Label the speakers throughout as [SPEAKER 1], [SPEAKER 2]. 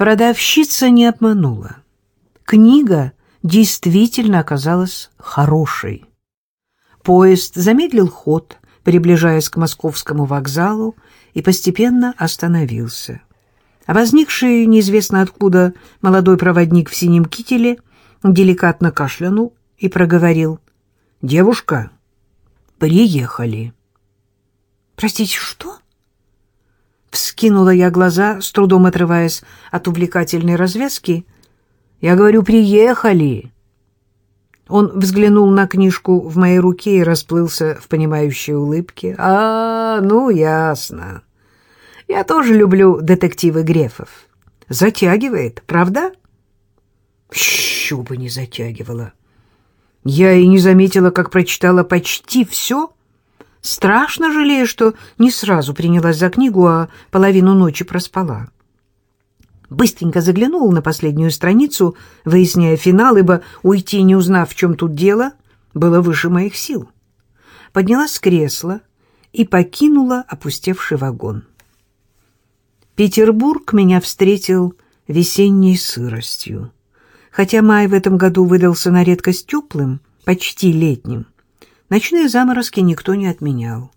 [SPEAKER 1] Продавщица не обманула. Книга действительно оказалась хорошей. Поезд замедлил ход, приближаясь к московскому вокзалу, и постепенно остановился. А возникший неизвестно откуда молодой проводник в синем кителе деликатно кашлянул и проговорил. «Девушка, приехали».
[SPEAKER 2] «Простите, что?»
[SPEAKER 1] Вскинула я глаза, с трудом отрываясь от увлекательной развязки. «Я говорю, приехали!» Он взглянул на книжку в моей руке и расплылся в понимающей улыбке. «А, ну, ясно. Я тоже люблю детективы Грефов. Затягивает, правда?» «Еще бы не затягивала. Я и не заметила, как прочитала почти все. Страшно жалею, что не сразу принялась за книгу, а половину ночи проспала» быстренько заглянул на последнюю страницу, выясняя финал, ибо уйти, не узнав, в чем тут дело, было выше моих сил. Поднялась с кресла и покинула опустевший вагон. Петербург меня встретил весенней сыростью. Хотя май в этом году выдался на редкость теплым, почти летним, ночные заморозки никто не отменял.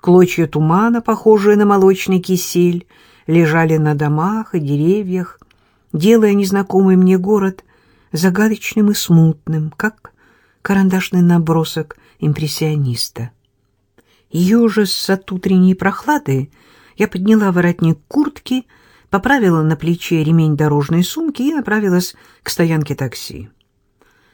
[SPEAKER 1] Клочья тумана, похожие на молочный кисель, лежали на домах и деревьях, делая незнакомый мне город загадочным и смутным, как карандашный набросок импрессиониста. Ежес от утренней прохлады я подняла воротник куртки, поправила на плече ремень дорожной сумки и направилась к стоянке такси.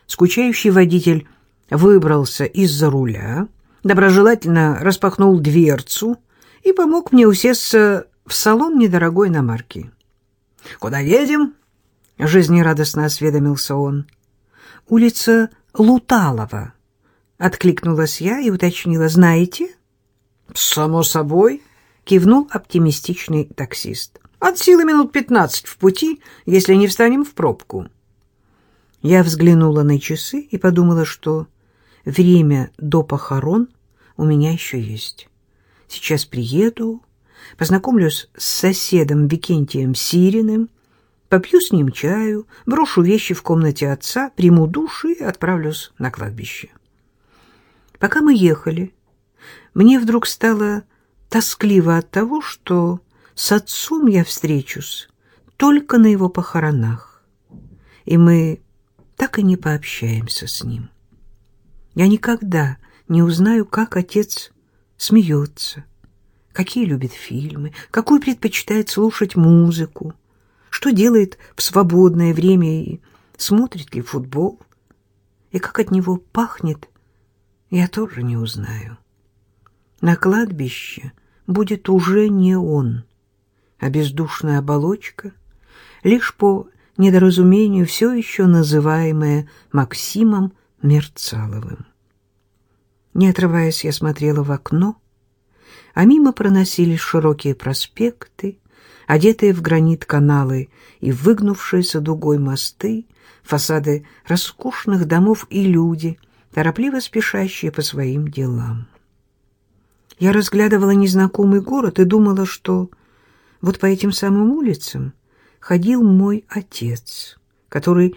[SPEAKER 1] Скучающий водитель выбрался из-за руля, доброжелательно распахнул дверцу и помог мне усесться в салон недорогой иномарки. «Куда едем?» — жизнерадостно осведомился он. «Улица Луталова», — откликнулась я и уточнила. «Знаете?» «Само собой», — кивнул оптимистичный таксист. «От силы минут пятнадцать в пути, если не встанем в пробку». Я взглянула на часы и подумала, что время до похорон у меня еще есть. Сейчас приеду, познакомлюсь с соседом Викентием Сириным, попью с ним чаю, брошу вещи в комнате отца, приму душ и отправлюсь на кладбище. Пока мы ехали, мне вдруг стало тоскливо от того, что с отцом я встречусь только на его похоронах, и мы так и не пообщаемся с ним. Я никогда не узнаю, как отец смеется, какие любит фильмы, какую предпочитает слушать музыку, что делает в свободное время и смотрит ли футбол. И как от него пахнет, я тоже не узнаю. На кладбище будет уже не он, а бездушная оболочка, лишь по недоразумению все еще называемая Максимом Мерцаловым. Не отрываясь, я смотрела в окно, а мимо проносились широкие проспекты, одетые в гранит каналы и выгнувшиеся дугой мосты, фасады роскошных домов и люди, торопливо спешащие по своим делам. Я разглядывала незнакомый город и думала, что вот по этим самым улицам ходил мой отец, который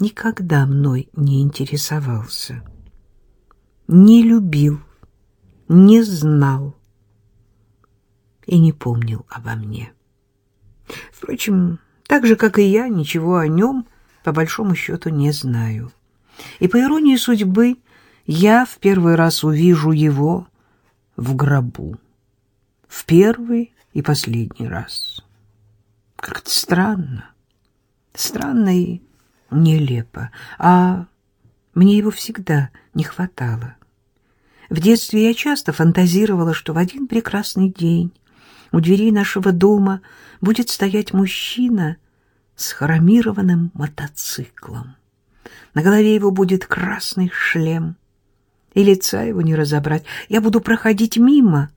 [SPEAKER 1] никогда мной не интересовался, не любил, не знал и не помнил обо мне. Впрочем, так же, как и я, ничего о нем, по большому счету, не знаю. И, по иронии судьбы, я в первый раз увижу его в гробу. В первый и последний раз. Как-то странно. Странно и нелепо. А мне его всегда не хватало. В детстве я часто фантазировала, что в один прекрасный день у дверей нашего дома будет стоять мужчина с хромированным мотоциклом. На голове его будет красный шлем, и лица его не разобрать. Я буду проходить мимо,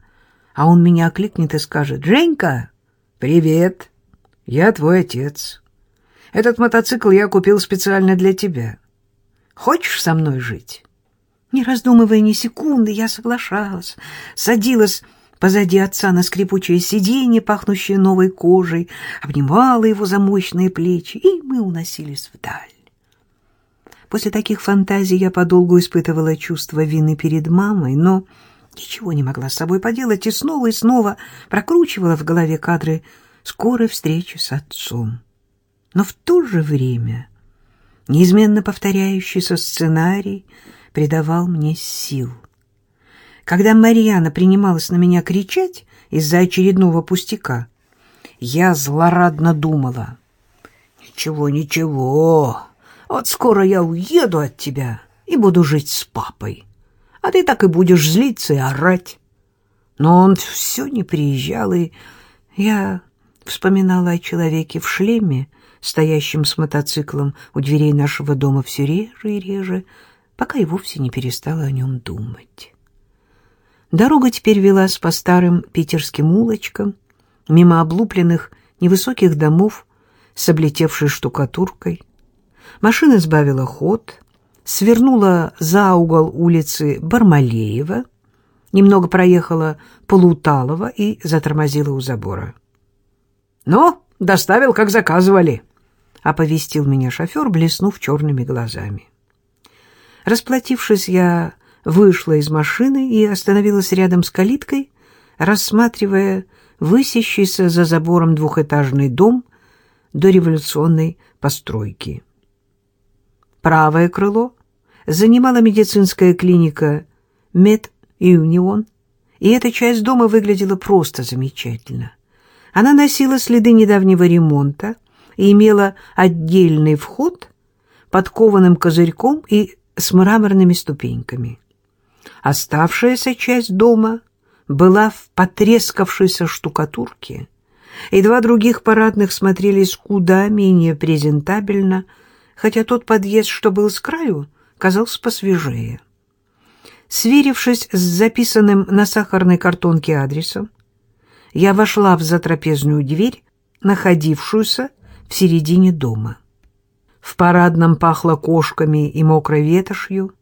[SPEAKER 1] а он меня окликнет и скажет, «Женька, привет, я твой отец. Этот мотоцикл я купил специально для тебя. Хочешь со мной жить?» Не раздумывая ни секунды, я соглашалась, садилась позади отца на скрипучее сиденье, пахнущее новой кожей, обнимала его за мощные плечи, и мы уносились вдаль. После таких фантазий я подолгу испытывала чувство вины перед мамой, но ничего не могла с собой поделать и снова и снова прокручивала в голове кадры скорой встречи с отцом. Но в то же время неизменно повторяющийся сценарий придавал мне сил. Когда Марьяна принималась на меня кричать из-за очередного пустяка, я злорадно думала. «Ничего, ничего, вот скоро я уеду от тебя и буду жить с папой, а ты так и будешь злиться и орать». Но он все не приезжал, и я вспоминала о человеке в шлеме, стоящем с мотоциклом у дверей нашего дома все реже и реже, пока и вовсе не перестала о нем думать. Дорога теперь велась по старым питерским улочкам, мимо облупленных невысоких домов с облетевшей штукатуркой. Машина сбавила ход, свернула за угол улицы Бармалеева, немного проехала Полуталова и затормозила у забора. «Ну, доставил, как заказывали», — оповестил меня шофер, блеснув черными глазами. Расплатившись, я вышла из машины и остановилась рядом с калиткой, рассматривая высящийся за забором двухэтажный дом дореволюционной постройки. Правое крыло занимала медицинская клиника «Мед-Юнион», и эта часть дома выглядела просто замечательно. Она носила следы недавнего ремонта и имела отдельный вход под кованым козырьком и с мраморными ступеньками. Оставшаяся часть дома была в потрескавшейся штукатурке, и два других парадных смотрелись куда менее презентабельно, хотя тот подъезд, что был с краю, казался посвежее. Сверившись с записанным на сахарной картонке адресом, я вошла в затрапезную дверь, находившуюся в середине дома. В парадном пахло кошками и мокрой ветошью,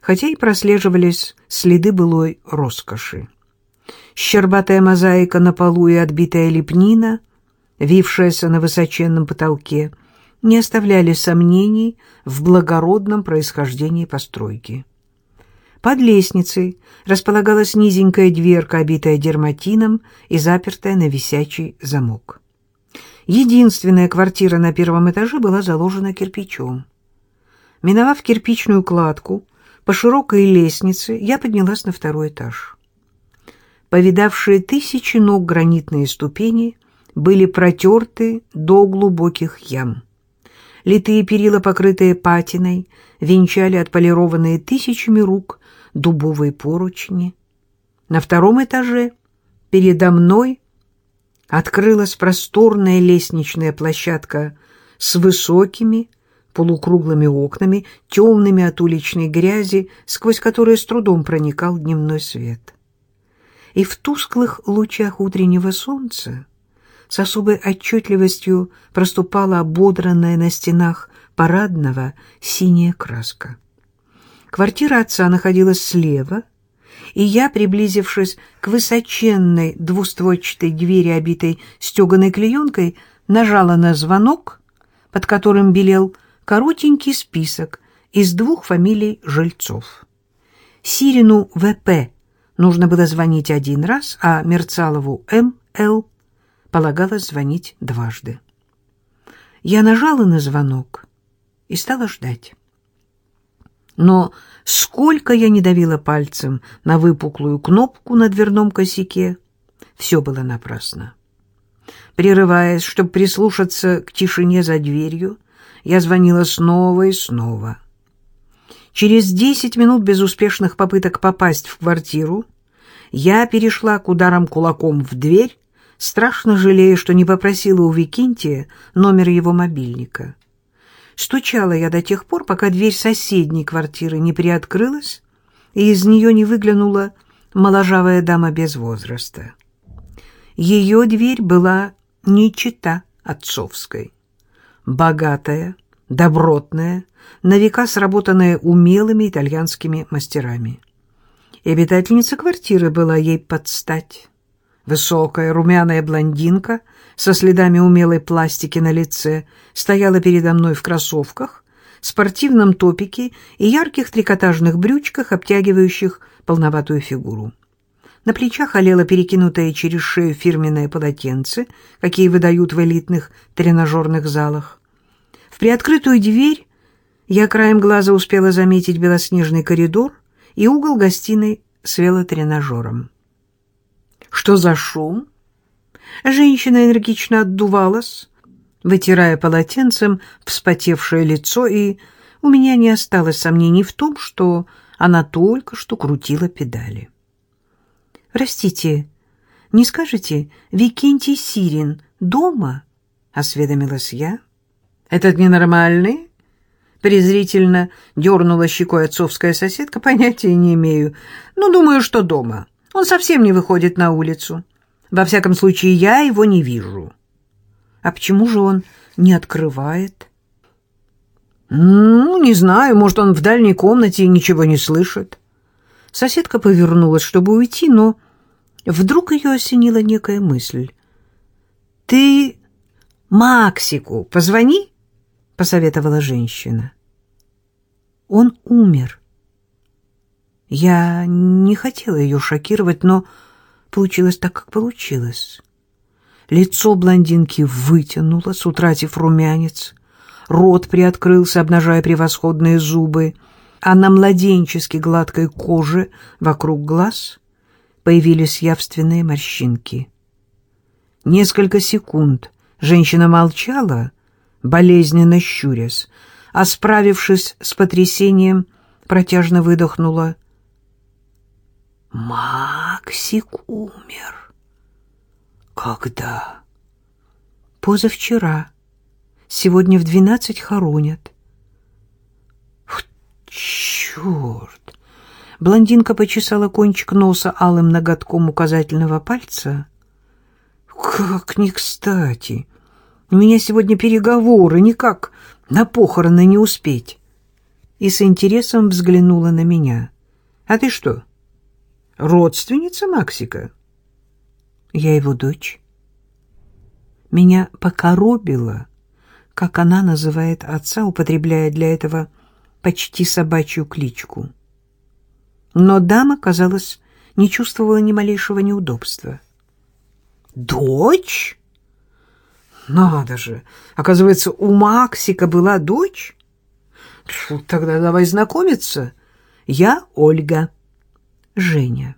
[SPEAKER 1] хотя и прослеживались следы былой роскоши. Щербатая мозаика на полу и отбитая лепнина, вившаяся на высоченном потолке, не оставляли сомнений в благородном происхождении постройки. Под лестницей располагалась низенькая дверка, обитая дерматином и запертая на висячий замок. Единственная квартира на первом этаже была заложена кирпичом. Миновав кирпичную кладку, по широкой лестнице я поднялась на второй этаж. Повидавшие тысячи ног гранитные ступени были протерты до глубоких ям. Литые перила, покрытые патиной, венчали отполированные тысячами рук дубовые поручни. На втором этаже передо мной открылась просторная лестничная площадка с высокими полукруглыми окнами, темными от уличной грязи, сквозь которые с трудом проникал дневной свет. И в тусклых лучах утреннего солнца с особой отчетливостью проступала ободранная на стенах парадного синяя краска. Квартира отца находилась слева, и я, приблизившись к высоченной двустворчатой двери, обитой стеганой клеенкой, нажала на звонок, под которым белел коротенький список из двух фамилий жильцов. Сирину В.П. нужно было звонить один раз, а Мерцалову М.Л. полагалось звонить дважды. Я нажала на звонок и стала ждать. Но сколько я не давила пальцем на выпуклую кнопку на дверном косяке, все было напрасно. Прерываясь, чтобы прислушаться к тишине за дверью, я звонила снова и снова. Через десять минут безуспешных попыток попасть в квартиру я перешла к ударам кулаком в дверь, страшно жалея, что не попросила у Викинтия номер его мобильника. Стучала я до тех пор, пока дверь соседней квартиры не приоткрылась, и из нее не выглянула моложавая дама без возраста. Ее дверь была не чита отцовской. Богатая, добротная, на века сработанная умелыми итальянскими мастерами. И обитательница квартиры была ей под стать. Высокая румяная блондинка со следами умелой пластики на лице стояла передо мной в кроссовках, спортивном топике и ярких трикотажных брючках, обтягивающих полноватую фигуру. На плечах олело перекинутое через шею фирменное полотенце, какие выдают в элитных тренажерных залах. В приоткрытую дверь я краем глаза успела заметить белоснежный коридор и угол гостиной с велотренажером. Что за шум? Женщина энергично отдувалась, вытирая полотенцем вспотевшее лицо, и у меня не осталось сомнений в том, что она только что крутила педали. «Простите, не скажете, Викентий Сирин дома?» — осведомилась я. «Этот ненормальный?» Презрительно дернула щекой отцовская соседка. «Понятия не имею. Ну, думаю, что дома». Он совсем не выходит на улицу. Во всяком случае, я его не вижу. А почему же он не открывает? Ну, не знаю, может, он в дальней комнате и ничего не слышит. Соседка повернулась, чтобы уйти, но вдруг ее осенила некая мысль. «Ты Максику позвони», — посоветовала женщина. «Он умер», я не хотела ее шокировать, но получилось так, как получилось. Лицо блондинки вытянулось, утратив румянец. Рот приоткрылся, обнажая превосходные зубы, а на младенчески гладкой коже вокруг глаз появились явственные морщинки. Несколько секунд женщина молчала, болезненно щурясь, а, справившись с потрясением, протяжно выдохнула Максик умер. Когда? Позавчера. Сегодня в двенадцать хоронят. Черт! Блондинка почесала кончик носа алым ноготком указательного пальца. Как не кстати! У меня сегодня переговоры, никак на похороны не успеть. И с интересом взглянула на меня. А ты что? — родственница Максика. Я его дочь. Меня покоробило, как она называет отца, употребляя для этого почти собачью кличку. Но дама, казалось, не чувствовала ни малейшего неудобства. «Дочь? Надо же! Оказывается, у Максика была дочь? Тогда давай знакомиться. Я Ольга». Женя.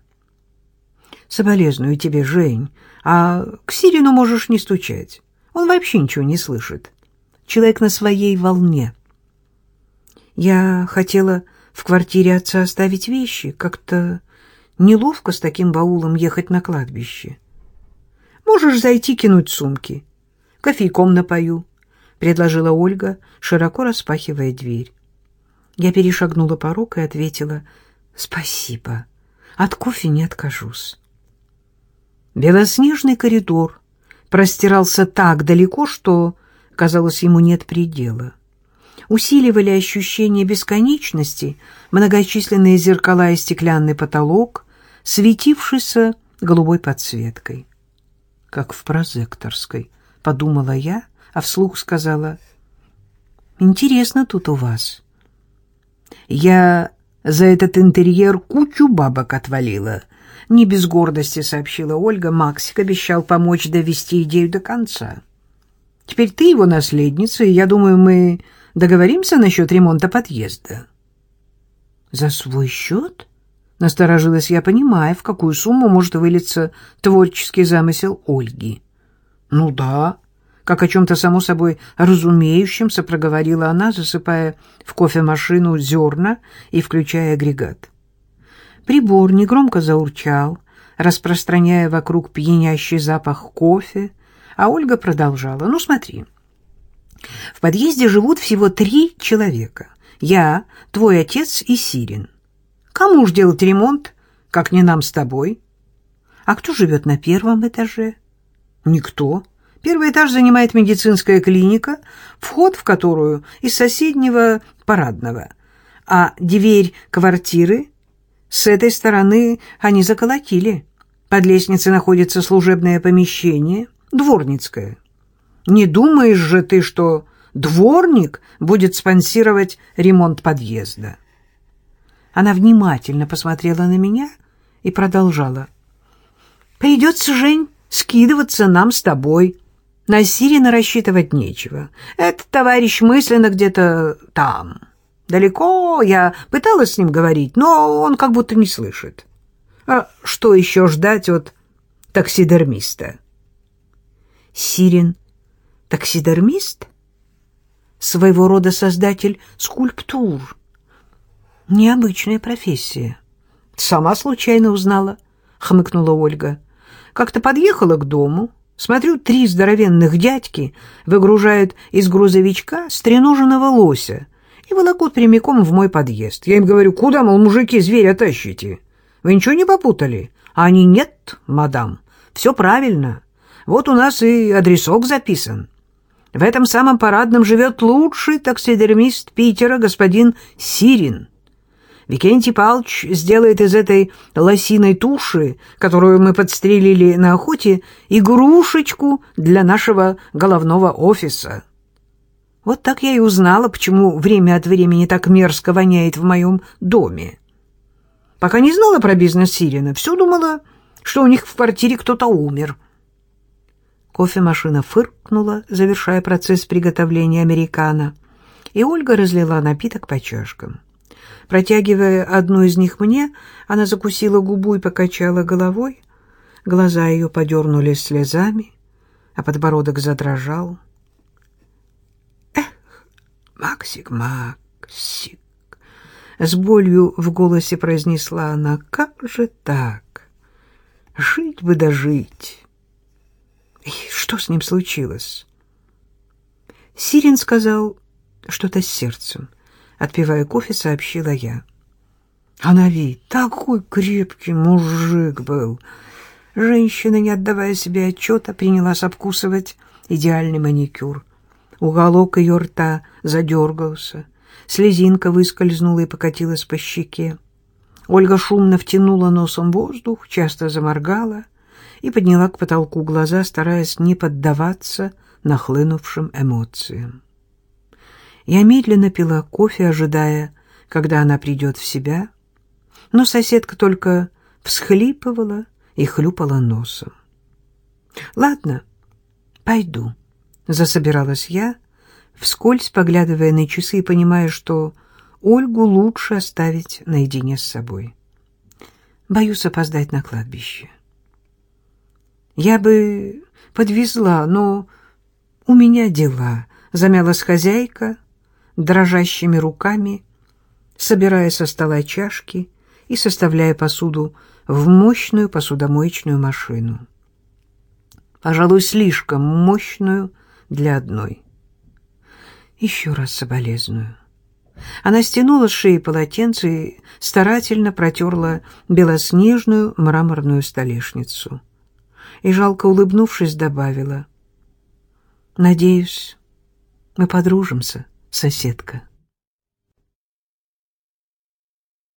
[SPEAKER 1] Соболезную тебе, Жень, а к Сирину можешь не стучать. Он вообще ничего не слышит. Человек на своей волне. Я хотела в квартире отца оставить вещи. Как-то неловко с таким баулом ехать на кладбище. Можешь зайти кинуть сумки. Кофейком напою, — предложила Ольга, широко распахивая дверь. Я перешагнула порог и ответила «Спасибо». От кофе не откажусь. Белоснежный коридор простирался так далеко, что, казалось, ему нет предела. Усиливали ощущение бесконечности многочисленные зеркала и стеклянный потолок, светившийся голубой подсветкой. Как в прозекторской, подумала я, а вслух сказала, «Интересно тут у вас». Я за этот интерьер кучу бабок отвалила. Не без гордости сообщила Ольга. Максик обещал помочь довести идею до конца. Теперь ты его наследница, и я думаю, мы договоримся насчет ремонта подъезда. За свой счет? Насторожилась я, понимая, в какую сумму может вылиться творческий замысел Ольги. Ну да, как о чем-то само собой разумеющемся проговорила она, засыпая в кофемашину зерна и включая агрегат. Прибор негромко заурчал, распространяя вокруг пьянящий запах кофе, а Ольга продолжала. «Ну, смотри, в подъезде живут всего три человека. Я, твой отец и Сирин. Кому ж делать ремонт, как не нам с тобой? А кто живет на первом этаже? Никто. Первый этаж занимает медицинская клиника, вход в которую из соседнего парадного, а дверь квартиры с этой стороны они заколотили. Под лестницей находится служебное помещение, дворницкое. Не думаешь же ты, что дворник будет спонсировать ремонт подъезда?» Она внимательно посмотрела на меня и продолжала. «Придется, Жень, скидываться нам с тобой. На Сирина рассчитывать нечего. Этот товарищ мысленно где-то там. Далеко я пыталась с ним говорить, но он как будто не слышит. А что еще ждать от таксидермиста?»
[SPEAKER 2] «Сирин таксидермист?» «Своего рода создатель скульптур». Необычная профессия.
[SPEAKER 1] Сама случайно узнала, хмыкнула Ольга. Как-то подъехала к дому, смотрю, три здоровенных дядьки выгружают из грузовичка стреноженного лося и волокут прямиком в мой подъезд. Я им говорю, куда, мол, мужики, зверя тащите? Вы ничего не попутали? А они, нет, мадам, все правильно. Вот у нас и адресок записан. В этом самом парадном живет лучший таксидермист Питера, господин Сирин. Викентий Палч сделает из этой лосиной туши, которую мы подстрелили на охоте, игрушечку для нашего головного офиса. Вот так я и узнала, почему время от времени так мерзко воняет в моем доме. Пока не знала про бизнес Сирина, все думала, что у них в квартире кто-то умер. Кофемашина фыркнула, завершая процесс приготовления американо, и Ольга разлила напиток по чашкам. Протягивая одну из них мне, она закусила губу и покачала головой. Глаза ее подернулись слезами, а подбородок задрожал. «Эх, Максик, Максик!» С болью в голосе произнесла она. «Как же так? Жить бы да жить!» И что с ним случилось? Сирин сказал что-то с сердцем. Отпивая кофе, сообщила я. А на вид такой крепкий мужик был. Женщина, не отдавая себе отчета, принялась обкусывать идеальный маникюр. Уголок ее рта задергался. Слезинка выскользнула и покатилась по щеке. Ольга шумно втянула носом воздух, часто заморгала и подняла к потолку глаза, стараясь не поддаваться нахлынувшим эмоциям. Я медленно пила кофе, ожидая, когда она придет в себя, но соседка только всхлипывала и хлюпала носом. «Ладно, пойду», — засобиралась я, вскользь поглядывая на часы и понимая, что Ольгу лучше оставить наедине с собой. Боюсь опоздать на кладбище. Я бы подвезла, но у меня дела, — замялась хозяйка, дрожащими руками, собирая со стола чашки и составляя посуду в мощную посудомоечную машину. Пожалуй, слишком мощную для одной. Еще раз соболезную. Она стянула с шеи полотенце и старательно протерла белоснежную мраморную столешницу. И, жалко улыбнувшись, добавила, «Надеюсь, мы подружимся» соседка.